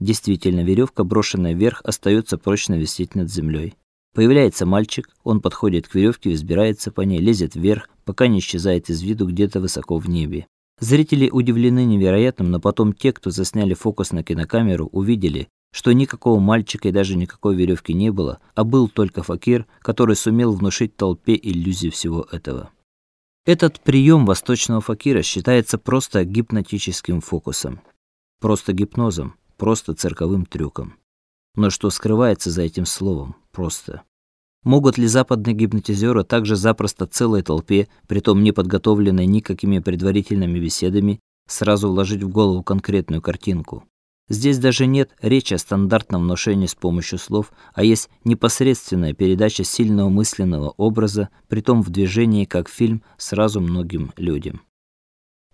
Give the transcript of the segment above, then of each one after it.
Действительно, веревка, брошенная вверх, остается прочно висеть над землей. Появляется мальчик, он подходит к веревке, взбирается по ней, лезет вверх, пока не исчезает из виду где-то высоко в небе. Зрители удивлены невероятным, но потом те, кто засняли фокус на кинокамеру, увидели, что никакого мальчика и даже никакой веревки не было, а был только факир, который сумел внушить толпе иллюзию всего этого. Этот прием восточного факира считается просто гипнотическим фокусом, просто гипнозом, просто цирковым трюком. Но что скрывается за этим словом просто? Могут ли западные гипнотизеры также запросто целой толпе, притом не подготовленной никакими предварительными беседами, сразу вложить в голову конкретную картинку? Здесь даже нет речи о стандартном внушении с помощью слов, а есть непосредственная передача сильного мысленного образа, притом в движении, как фильм, сразу многим людям.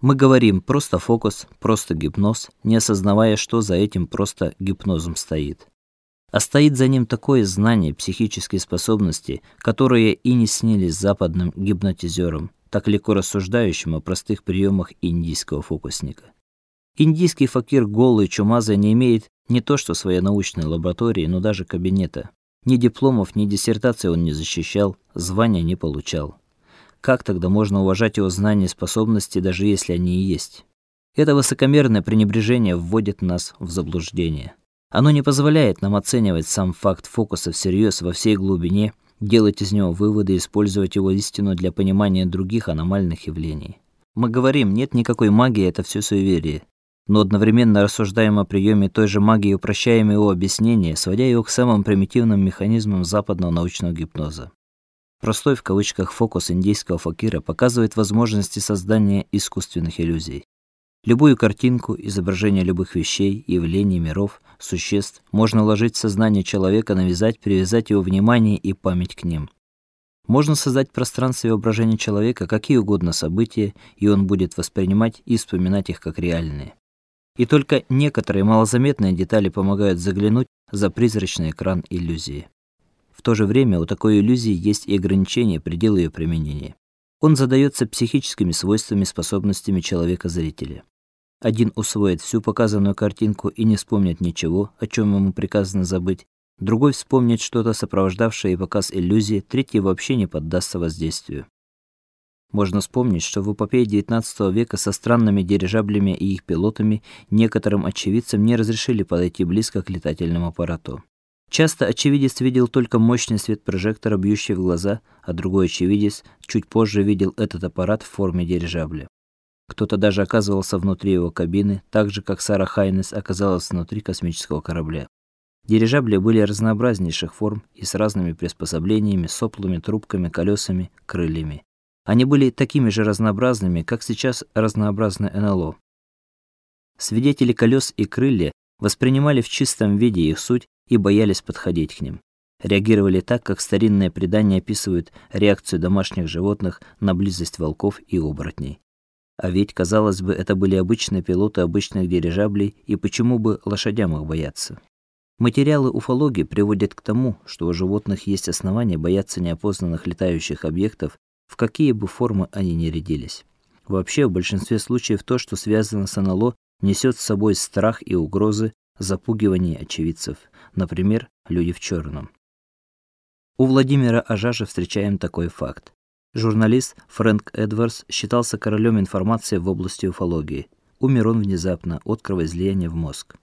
Мы говорим просто фокус, просто гипноз, не осознавая, что за этим просто гипнозом стоит. А стоит за ним такое знание психические способности, которые и не снились западным гипнотизерам, так легко рассуждающим о простых приемах индийского фокусника. Индийский факир голый чумазый не имеет не то что своей научной лаборатории, но даже кабинета. Ни дипломов, ни диссертации он не защищал, звания не получал. Как тогда можно уважать его знания и способности, даже если они и есть? Это высокомерное пренебрежение вводит нас в заблуждение. Оно не позволяет нам оценивать сам факт фокуса всерьез во всей глубине, делать из него выводы и использовать его истину для понимания других аномальных явлений. Мы говорим, нет никакой магии, это все суеверие но одновременно рассуждаем о приеме той же магии и упрощаем его объяснение, сводя его к самым примитивным механизмам западного научного гипноза. Простой в кавычках фокус индийского факира показывает возможности создания искусственных иллюзий. Любую картинку, изображение любых вещей, явлений, миров, существ можно вложить в сознание человека, навязать, привязать его внимание и память к ним. Можно создать в пространстве воображения человека какие угодно события, и он будет воспринимать и вспоминать их как реальные и только некоторые малозаметные детали помогают заглянуть за призрачный экран иллюзии. То же время у такой иллюзии есть и ограничения, пределы ее применения. Он задается психическими свойствами, способностями человека-зрителя. Один усвоит всю показанную картинку и не вспомнит ничего, о чем ему приказано забыть, другой вспомнит что-то сопровождавшее показ иллюзии, третий вообще не поддастся воздействию. Можно вспомнить, что в эпопее XIX века со странными дирижаблями и их пилотами некоторым очевидцам не разрешили подойти близко к летательному аппарату. Часто очевидец видел только мощный свет прожектора, бьющий в глаза, а другой очевидец чуть позже видел этот аппарат в форме дирижабля. Кто-то даже оказывался внутри его кабины, так же как Сара Хайнес оказалась внутри космического корабля. Дирижабли были разнообразнейших форм и с разными приспособлениями, соплами, трубками, колесами, крыльями. Они были такими же разнообразными, как сейчас разнообразны НЛО. Свидетели колес и крылья воспринимали в чистом виде их суть и боялись подходить к ним. Реагировали так, как старинные предания описывают реакцию домашних животных на близость волков и оборотней. А ведь, казалось бы, это были обычные пилоты обычных дирижаблей, и почему бы лошадям их бояться? Материалы уфологии приводят к тому, что у животных есть основания бояться неопознанных летающих объектов в какие бы формы они ни рядились. Вообще, в большинстве случаев то, что связано с НЛО, несет с собой страх и угрозы, запугивание очевидцев, например, люди в черном. У Владимира Ажажа встречаем такой факт. Журналист Фрэнк Эдвардс считался королем информации в области уфологии. Умер он внезапно от кровоизлияния в мозг.